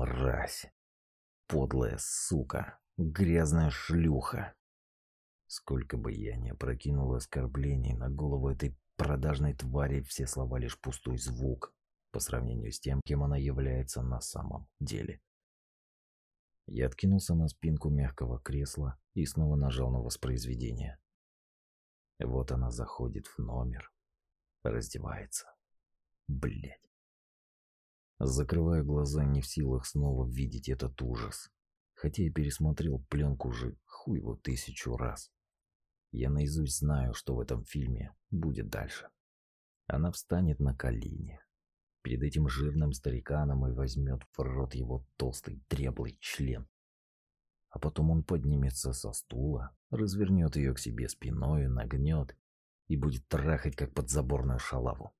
мразь. Подлая сука. Грязная шлюха. Сколько бы я ни опрокинул оскорблений на голову этой продажной твари, все слова лишь пустой звук по сравнению с тем, кем она является на самом деле. Я откинулся на спинку мягкого кресла и снова нажал на воспроизведение. Вот она заходит в номер, раздевается. Блять. Закрываю глаза, не в силах снова видеть этот ужас. Хотя я пересмотрел пленку уже хуй его тысячу раз. Я наизусть знаю, что в этом фильме будет дальше. Она встанет на колени. Перед этим жирным стариканом и возьмет в рот его толстый треблый член. А потом он поднимется со стула, развернет ее к себе спиной, нагнет и будет трахать, как подзаборную шалаву.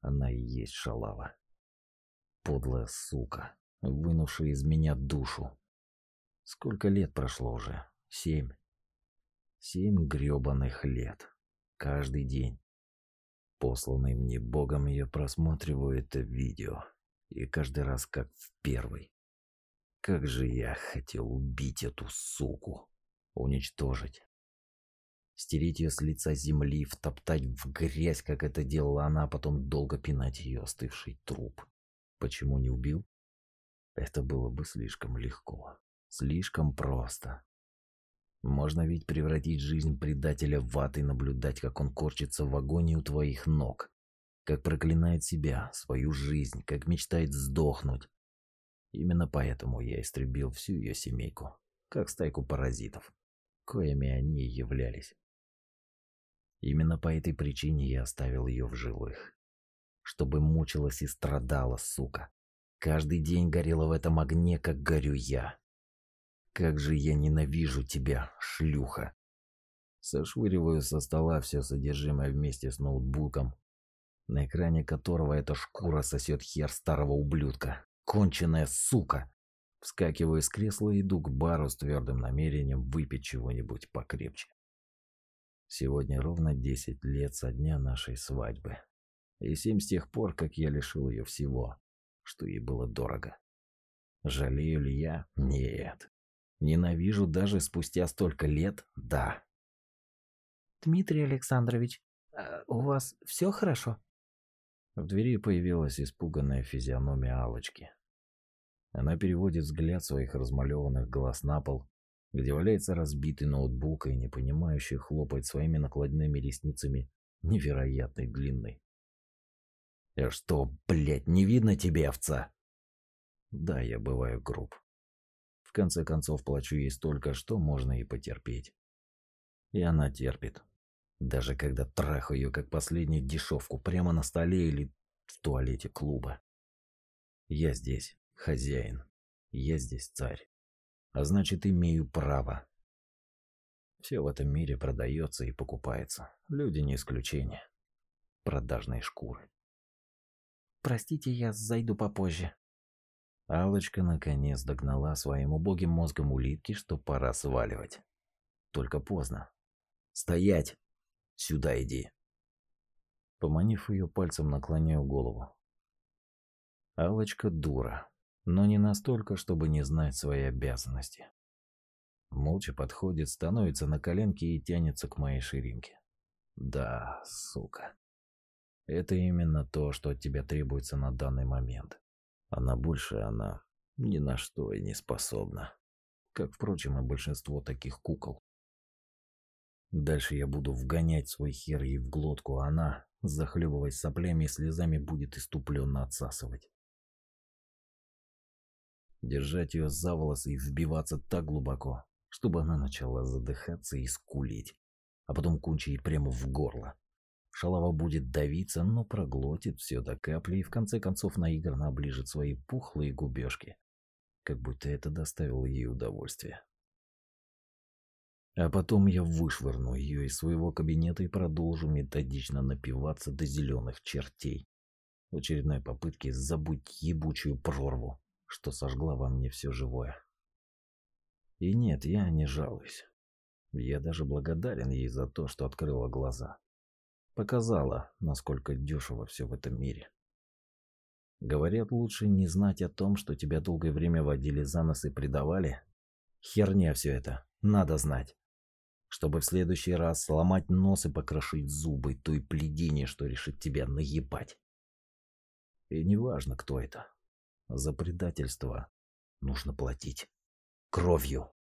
Она и есть шалава. Подлая сука, вынувшая из меня душу. Сколько лет прошло уже? Семь. Семь грёбаных лет. Каждый день. Посланный мне Богом я просматриваю это видео. И каждый раз как в первый. Как же я хотел убить эту суку. Уничтожить. Стереть ее с лица земли, втоптать в грязь, как это делала она, а потом долго пинать ее остывший труп. Почему не убил? Это было бы слишком легко. Слишком просто. Можно ведь превратить жизнь предателя в ад и наблюдать, как он корчится в агонии у твоих ног. Как проклинает себя, свою жизнь, как мечтает сдохнуть. Именно поэтому я истребил всю ее семейку, как стайку паразитов, коими они являлись. Именно по этой причине я оставил ее в живых чтобы мучилась и страдала, сука. Каждый день горела в этом огне, как горю я. Как же я ненавижу тебя, шлюха. Сошвыриваю со стола все содержимое вместе с ноутбуком, на экране которого эта шкура сосет хер старого ублюдка. Конченая сука. Вскакиваю с кресла и иду к бару с твердым намерением выпить чего-нибудь покрепче. Сегодня ровно 10 лет со дня нашей свадьбы. И семь с тех пор, как я лишил ее всего, что ей было дорого. Жалею ли я? Нет. Ненавижу даже спустя столько лет? Да. Дмитрий Александрович, а у вас все хорошо? В двери появилась испуганная физиономия Алочки. Она переводит взгляд своих размалеванных глаз на пол, где валяется разбитый ноутбук и непонимающе хлопает своими накладными ресницами невероятной длинной. «А что, блядь, не видно тебе, овца?» Да, я бываю груб. В конце концов, плачу ей столько, что можно и потерпеть. И она терпит. Даже когда трахаю ее как последнюю дешевку прямо на столе или в туалете клуба. Я здесь хозяин. Я здесь царь. А значит, имею право. Все в этом мире продается и покупается. Люди не исключение. Продажные шкуры. Простите, я зайду попозже. Алочка наконец догнала своим убогим мозгом улитки, что пора сваливать. Только поздно. Стоять! Сюда иди. Поманив ее пальцем, наклоняю голову. Алочка дура, но не настолько, чтобы не знать свои обязанности. Молча подходит, становится на коленки и тянется к моей ширинке. Да, сука. Это именно то, что от тебя требуется на данный момент. А на больше она ни на что и не способна. Как, впрочем, и большинство таких кукол. Дальше я буду вгонять свой хер ей в глотку, а она, захлебываясь соплями и слезами, будет иступленно отсасывать. Держать ее за волосы и вбиваться так глубоко, чтобы она начала задыхаться и скулить, а потом кончить прямо в горло. Шалава будет давиться, но проглотит все до капли и в конце концов наигранно оближет свои пухлые губежки, как будто это доставило ей удовольствие. А потом я вышвырну ее из своего кабинета и продолжу методично напиваться до зеленых чертей. В очередной попытке забыть ебучую прорву, что сожгла во мне все живое. И нет, я не жалуюсь. Я даже благодарен ей за то, что открыла глаза. Показала, насколько дешево все в этом мире. Говорят, лучше не знать о том, что тебя долгое время водили за нос и предавали. Херня все это. Надо знать. Чтобы в следующий раз сломать нос и покрошить зубы той пледине, что решит тебя наебать. И неважно, кто это. За предательство нужно платить. Кровью.